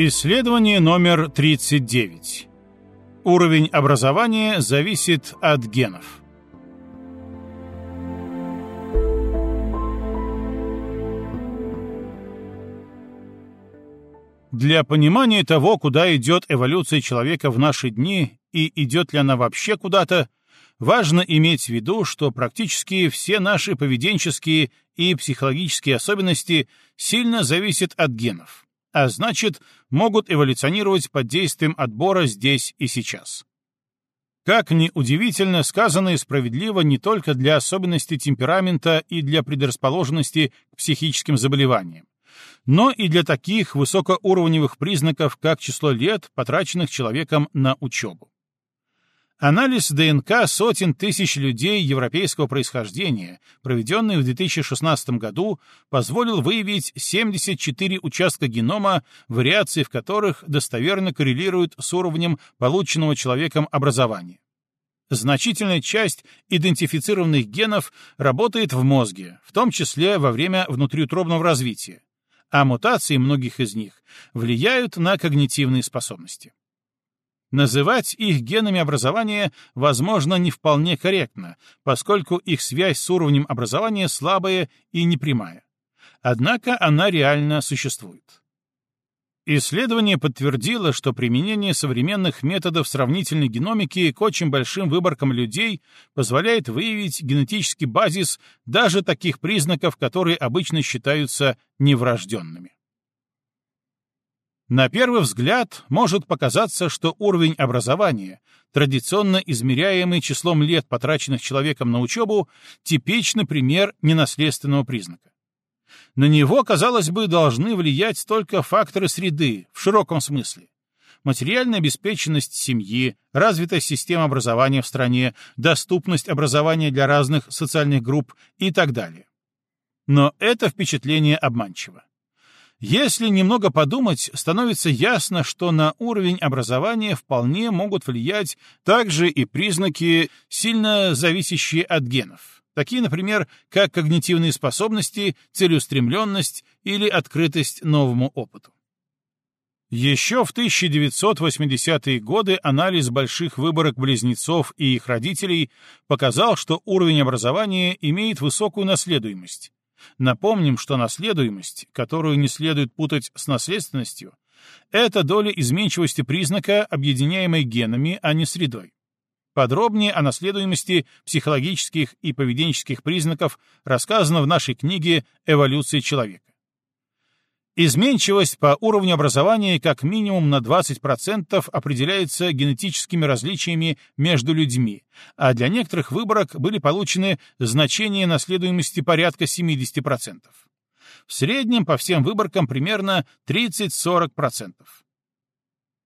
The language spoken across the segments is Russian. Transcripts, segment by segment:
Исследование номер 39. Уровень образования зависит от генов. Для понимания того, куда идет эволюция человека в наши дни и идет ли она вообще куда-то, важно иметь в виду, что практически все наши поведенческие и психологические особенности сильно зависят от генов а значит, могут эволюционировать под действием отбора здесь и сейчас. Как ни удивительно, сказанное справедливо не только для особенностей темперамента и для предрасположенности к психическим заболеваниям, но и для таких высокоуровневых признаков, как число лет, потраченных человеком на учебу. Анализ ДНК сотен тысяч людей европейского происхождения, проведенный в 2016 году, позволил выявить 74 участка генома, вариации в которых достоверно коррелируют с уровнем полученного человеком образования. Значительная часть идентифицированных генов работает в мозге, в том числе во время внутриутробного развития, а мутации многих из них влияют на когнитивные способности. Называть их генами образования, возможно, не вполне корректно, поскольку их связь с уровнем образования слабая и непрямая. Однако она реально существует. Исследование подтвердило, что применение современных методов сравнительной геномики к очень большим выборкам людей позволяет выявить генетический базис даже таких признаков, которые обычно считаются неврожденными. На первый взгляд может показаться, что уровень образования, традиционно измеряемый числом лет, потраченных человеком на учебу, типичный пример ненаследственного признака. На него, казалось бы, должны влиять только факторы среды, в широком смысле. Материальная обеспеченность семьи, развитая система образования в стране, доступность образования для разных социальных групп и так далее. Но это впечатление обманчиво. Если немного подумать, становится ясно, что на уровень образования вполне могут влиять также и признаки, сильно зависящие от генов. Такие, например, как когнитивные способности, целеустремленность или открытость новому опыту. Еще в 1980-е годы анализ больших выборок близнецов и их родителей показал, что уровень образования имеет высокую наследуемость, Напомним, что наследуемость, которую не следует путать с наследственностью, это доля изменчивости признака, объединяемой генами, а не средой. Подробнее о наследуемости психологических и поведенческих признаков рассказано в нашей книге «Эволюция человека». Изменчивость по уровню образования как минимум на 20% определяется генетическими различиями между людьми, а для некоторых выборок были получены значения наследуемости порядка 70%. В среднем по всем выборкам примерно 30-40%.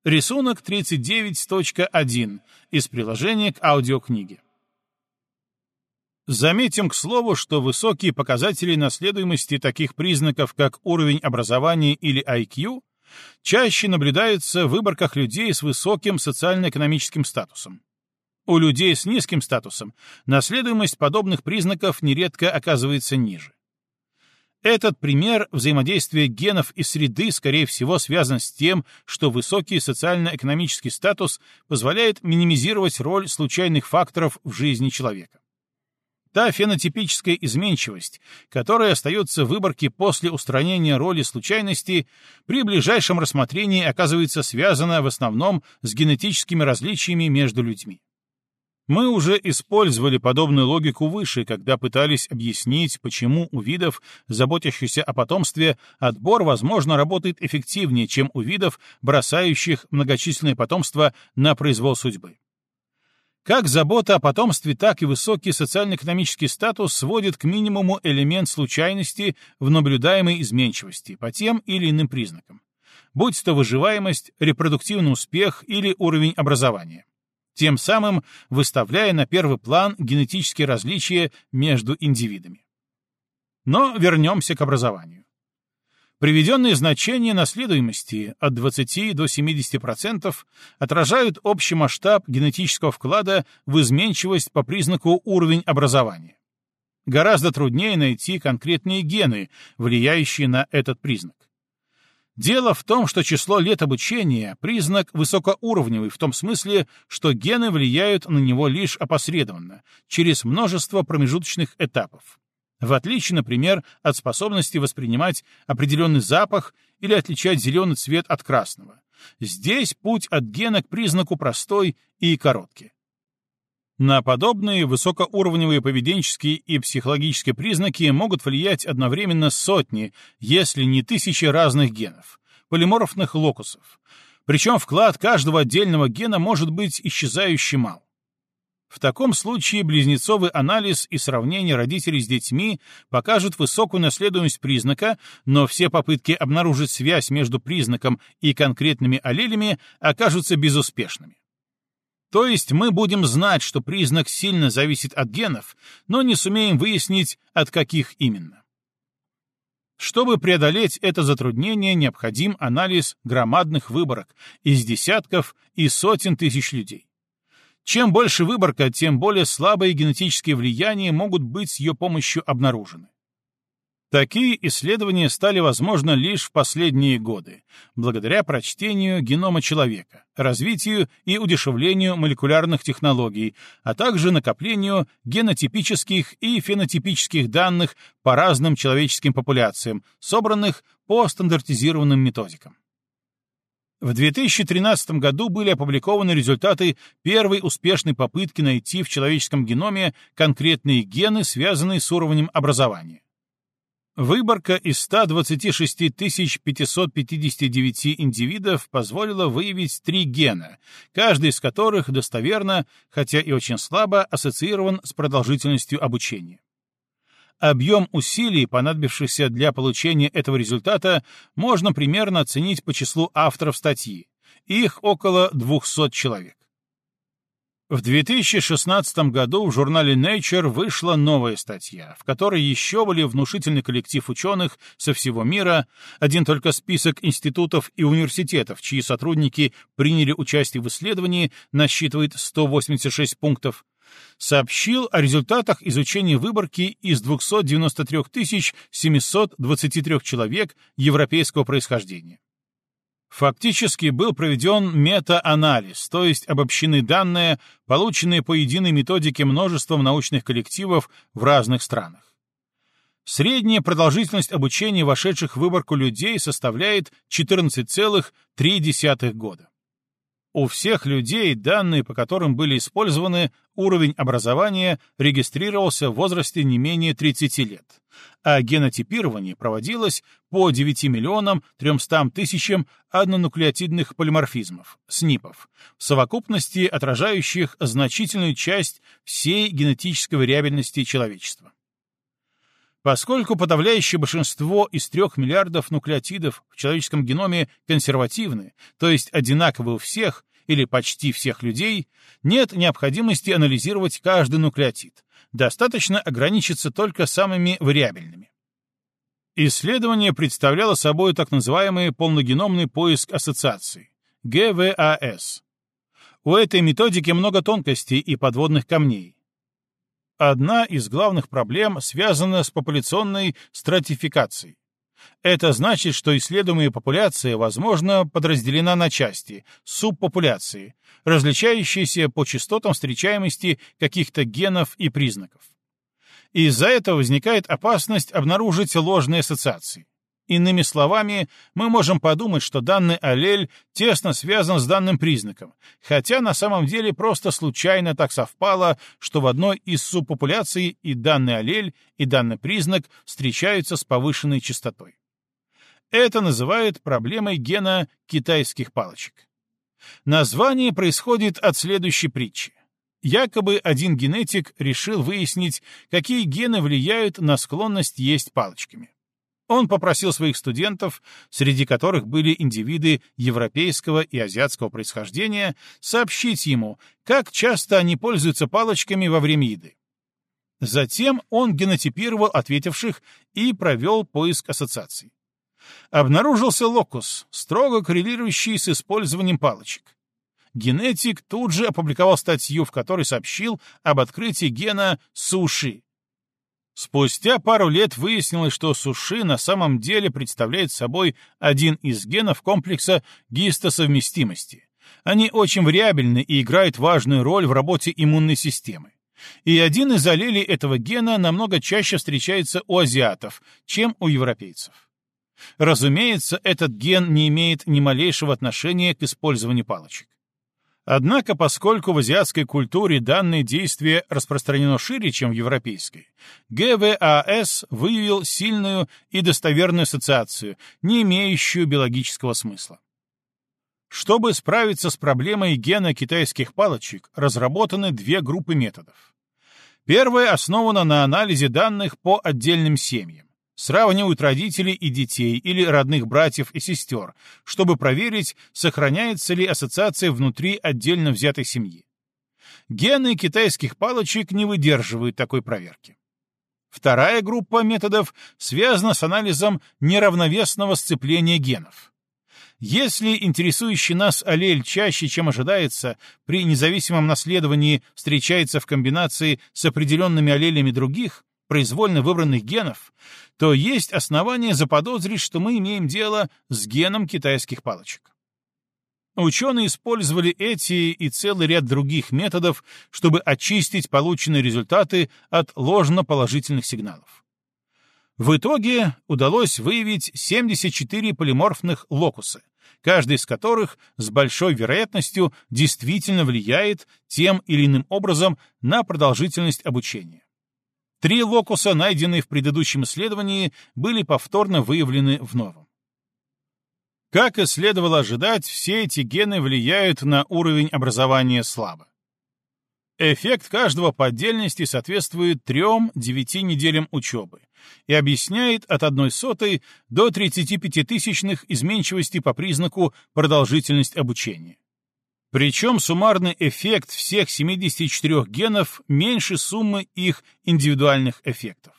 Рисунок 39.1 из приложения к аудиокниге. Заметим, к слову, что высокие показатели наследуемости таких признаков, как уровень образования или IQ, чаще наблюдаются в выборках людей с высоким социально-экономическим статусом. У людей с низким статусом наследуемость подобных признаков нередко оказывается ниже. Этот пример взаимодействия генов и среды, скорее всего, связан с тем, что высокий социально-экономический статус позволяет минимизировать роль случайных факторов в жизни человека. Та фенотипическая изменчивость, которая остается в выборке после устранения роли случайности, при ближайшем рассмотрении оказывается связана в основном с генетическими различиями между людьми. Мы уже использовали подобную логику выше, когда пытались объяснить, почему у видов, заботящихся о потомстве, отбор, возможно, работает эффективнее, чем у видов, бросающих многочисленное потомство на произвол судьбы. Как забота о потомстве, так и высокий социально-экономический статус сводит к минимуму элемент случайности в наблюдаемой изменчивости по тем или иным признакам, будь то выживаемость, репродуктивный успех или уровень образования, тем самым выставляя на первый план генетические различия между индивидами. Но вернемся к образованию. Приведенные значения наследуемости от 20 до 70% отражают общий масштаб генетического вклада в изменчивость по признаку уровень образования. Гораздо труднее найти конкретные гены, влияющие на этот признак. Дело в том, что число лет обучения — признак высокоуровневый в том смысле, что гены влияют на него лишь опосредованно, через множество промежуточных этапов. В отличие, например, от способности воспринимать определенный запах или отличать зеленый цвет от красного. Здесь путь от гена к признаку простой и короткий. На подобные высокоуровневые поведенческие и психологические признаки могут влиять одновременно сотни, если не тысячи разных генов, полиморфных локусов. Причем вклад каждого отдельного гена может быть исчезающе мал. В таком случае близнецовый анализ и сравнение родителей с детьми покажут высокую наследуемость признака, но все попытки обнаружить связь между признаком и конкретными аллелями окажутся безуспешными. То есть мы будем знать, что признак сильно зависит от генов, но не сумеем выяснить, от каких именно. Чтобы преодолеть это затруднение, необходим анализ громадных выборок из десятков и сотен тысяч людей. Чем больше выборка, тем более слабые генетические влияния могут быть с ее помощью обнаружены. Такие исследования стали возможны лишь в последние годы, благодаря прочтению генома человека, развитию и удешевлению молекулярных технологий, а также накоплению генотипических и фенотипических данных по разным человеческим популяциям, собранных по стандартизированным методикам. В 2013 году были опубликованы результаты первой успешной попытки найти в человеческом геноме конкретные гены, связанные с уровнем образования. Выборка из 126 559 индивидов позволила выявить три гена, каждый из которых достоверно, хотя и очень слабо, ассоциирован с продолжительностью обучения. Объем усилий, понадобившихся для получения этого результата, можно примерно оценить по числу авторов статьи. Их около 200 человек. В 2016 году в журнале Nature вышла новая статья, в которой еще более внушительный коллектив ученых со всего мира, один только список институтов и университетов, чьи сотрудники приняли участие в исследовании, насчитывает 186 пунктов, сообщил о результатах изучения выборки из 293 723 человек европейского происхождения. Фактически был проведен мета-анализ, то есть обобщены данные, полученные по единой методике множеством научных коллективов в разных странах. Средняя продолжительность обучения вошедших в выборку людей составляет 14,3 года. У всех людей, данные по которым были использованы, уровень образования регистрировался в возрасте не менее 30 лет, а генотипирование проводилось по 9 миллионам 300 тысячам однонуклеотидных полиморфизмов, СНИПов, в совокупности отражающих значительную часть всей генетической вариабельности человечества. Поскольку подавляющее большинство из трех миллиардов нуклеотидов в человеческом геноме консервативны, то есть одинаковы у всех или почти всех людей, нет необходимости анализировать каждый нуклеотид. Достаточно ограничиться только самыми вариабельными. Исследование представляло собой так называемый полногеномный поиск ассоциаций, ГВАС. У этой методики много тонкостей и подводных камней, Одна из главных проблем связана с популяционной стратификацией. Это значит, что исследуемая популяция, возможно, подразделена на части, субпопуляции, различающиеся по частотам встречаемости каких-то генов и признаков. Из-за этого возникает опасность обнаружить ложные ассоциации. Иными словами, мы можем подумать, что данный аллель тесно связан с данным признаком, хотя на самом деле просто случайно так совпало, что в одной из субпопуляций и данный аллель, и данный признак встречаются с повышенной частотой. Это называют проблемой гена китайских палочек. Название происходит от следующей притчи. Якобы один генетик решил выяснить, какие гены влияют на склонность есть палочками. Он попросил своих студентов, среди которых были индивиды европейского и азиатского происхождения, сообщить ему, как часто они пользуются палочками во время еды. Затем он генотипировал ответивших и провел поиск ассоциаций. Обнаружился локус, строго коррелирующий с использованием палочек. Генетик тут же опубликовал статью, в которой сообщил об открытии гена суши, Спустя пару лет выяснилось, что суши на самом деле представляет собой один из генов комплекса гистосовместимости. Они очень вариабельны и играют важную роль в работе иммунной системы. И один из аллелей этого гена намного чаще встречается у азиатов, чем у европейцев. Разумеется, этот ген не имеет ни малейшего отношения к использованию палочек. Однако, поскольку в азиатской культуре данное действие распространено шире, чем в европейской, ГВАС выявил сильную и достоверную ассоциацию, не имеющую биологического смысла. Чтобы справиться с проблемой гена китайских палочек, разработаны две группы методов. Первая основана на анализе данных по отдельным семьям сравнивают родителей и детей или родных братьев и сестер, чтобы проверить, сохраняется ли ассоциация внутри отдельно взятой семьи. Гены китайских палочек не выдерживают такой проверки. Вторая группа методов связана с анализом неравновесного сцепления генов. Если интересующий нас аллель чаще, чем ожидается, при независимом наследовании встречается в комбинации с определенными аллелями других, произвольно выбранных генов, то есть основания заподозрить, что мы имеем дело с геном китайских палочек. Ученые использовали эти и целый ряд других методов, чтобы очистить полученные результаты от ложно-положительных сигналов. В итоге удалось выявить 74 полиморфных локуса, каждый из которых с большой вероятностью действительно влияет тем или иным образом на продолжительность обучения. Три локуса, найденные в предыдущем исследовании, были повторно выявлены в новом. Как и следовало ожидать, все эти гены влияют на уровень образования слабо. Эффект каждого по отдельности соответствует 3-9 неделям учебы и объясняет от 1 сотой до 35 тысячных изменчивости по признаку продолжительность обучения. Причем суммарный эффект всех 74 генов меньше суммы их индивидуальных эффектов.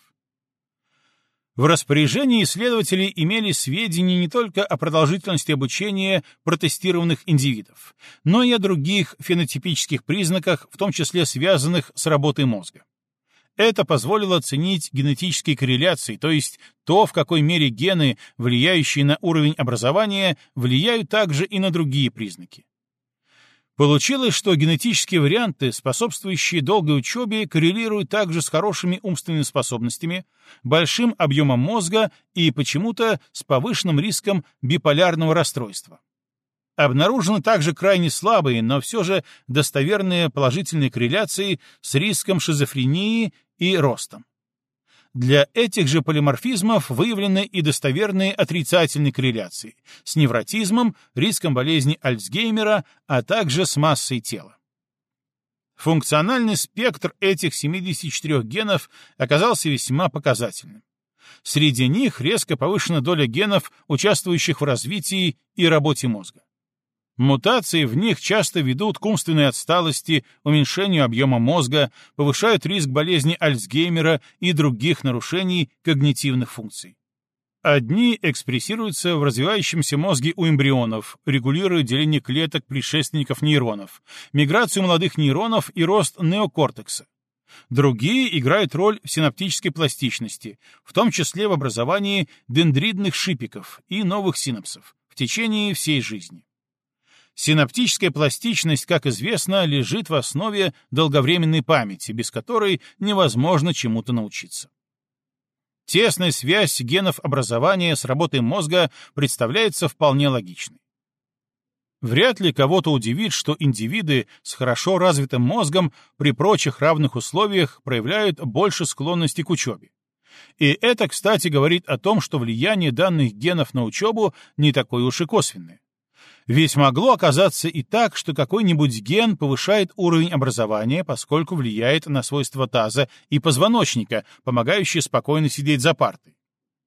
В распоряжении исследователей имели сведения не только о продолжительности обучения протестированных индивидов, но и о других фенотипических признаках, в том числе связанных с работой мозга. Это позволило оценить генетические корреляции, то есть то, в какой мере гены, влияющие на уровень образования, влияют также и на другие признаки. Получилось, что генетические варианты, способствующие долгой учебе, коррелируют также с хорошими умственными способностями, большим объемом мозга и почему-то с повышенным риском биполярного расстройства. Обнаружены также крайне слабые, но все же достоверные положительные корреляции с риском шизофрении и ростом. Для этих же полиморфизмов выявлены и достоверные отрицательные корреляции с невротизмом, риском болезни Альцгеймера, а также с массой тела. Функциональный спектр этих 74 генов оказался весьма показательным. Среди них резко повышена доля генов, участвующих в развитии и работе мозга. Мутации в них часто ведут к умственной отсталости, уменьшению объема мозга, повышают риск болезни Альцгеймера и других нарушений когнитивных функций. Одни экспрессируются в развивающемся мозге у эмбрионов, регулируют деление клеток предшественников нейронов, миграцию молодых нейронов и рост неокортекса. Другие играют роль в синаптической пластичности, в том числе в образовании дендритных шипиков и новых синапсов в течение всей жизни. Синаптическая пластичность, как известно, лежит в основе долговременной памяти, без которой невозможно чему-то научиться. Тесная связь генов образования с работой мозга представляется вполне логичной. Вряд ли кого-то удивит, что индивиды с хорошо развитым мозгом при прочих равных условиях проявляют больше склонности к учебе. И это, кстати, говорит о том, что влияние данных генов на учебу не такое уж и косвенное. Ведь могло оказаться и так, что какой-нибудь ген повышает уровень образования, поскольку влияет на свойства таза и позвоночника, помогающие спокойно сидеть за партой.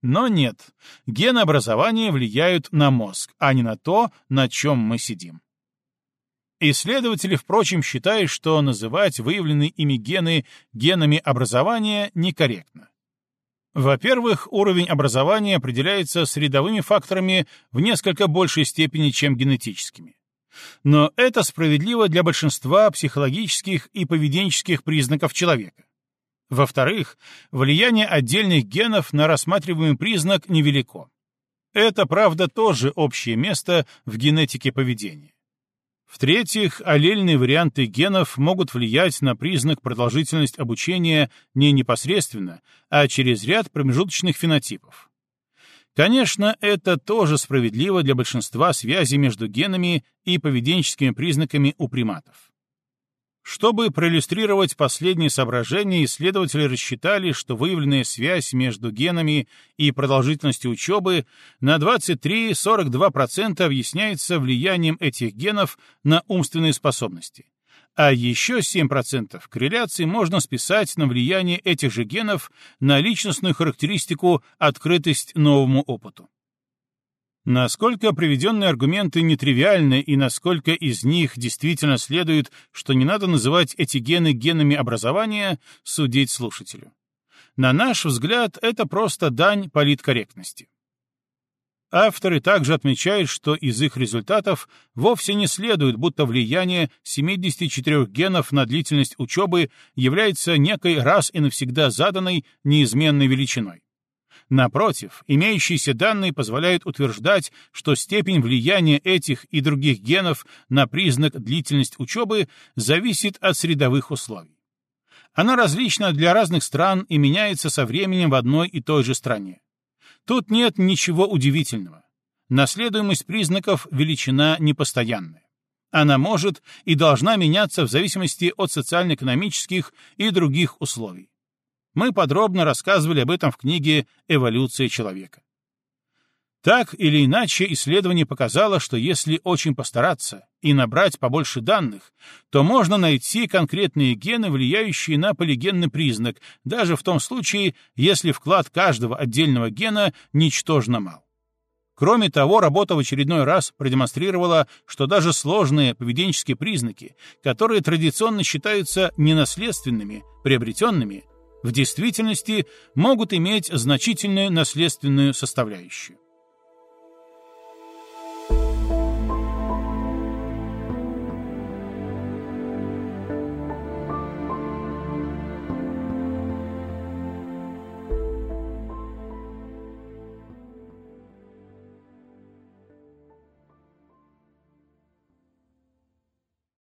Но нет, гены образования влияют на мозг, а не на то, на чем мы сидим. Исследователи, впрочем, считают, что называть выявленные ими гены генами образования некорректно. Во-первых, уровень образования определяется средовыми факторами в несколько большей степени, чем генетическими. Но это справедливо для большинства психологических и поведенческих признаков человека. Во-вторых, влияние отдельных генов на рассматриваемый признак невелико. Это, правда, тоже общее место в генетике поведения. В-третьих, аллельные варианты генов могут влиять на признак продолжительность обучения не непосредственно, а через ряд промежуточных фенотипов. Конечно, это тоже справедливо для большинства связей между генами и поведенческими признаками у приматов. Чтобы проиллюстрировать последние соображения, исследователи рассчитали, что выявленная связь между генами и продолжительностью учебы на 23-42% объясняется влиянием этих генов на умственные способности, а еще 7% корреляции можно списать на влияние этих же генов на личностную характеристику открытость новому опыту. Насколько приведенные аргументы нетривиальны и насколько из них действительно следует, что не надо называть эти гены генами образования, судить слушателю. На наш взгляд, это просто дань политкорректности. Авторы также отмечают, что из их результатов вовсе не следует, будто влияние 74 генов на длительность учебы является некой раз и навсегда заданной неизменной величиной. Напротив, имеющиеся данные позволяют утверждать, что степень влияния этих и других генов на признак длительность учебы зависит от средовых условий. Она различна для разных стран и меняется со временем в одной и той же стране. Тут нет ничего удивительного. Наследуемость признаков — величина непостоянная. Она может и должна меняться в зависимости от социально-экономических и других условий. Мы подробно рассказывали об этом в книге «Эволюция человека». Так или иначе, исследование показало, что если очень постараться и набрать побольше данных, то можно найти конкретные гены, влияющие на полигенный признак, даже в том случае, если вклад каждого отдельного гена ничтожно мал. Кроме того, работа в очередной раз продемонстрировала, что даже сложные поведенческие признаки, которые традиционно считаются ненаследственными, приобретенными, в действительности могут иметь значительную наследственную составляющую.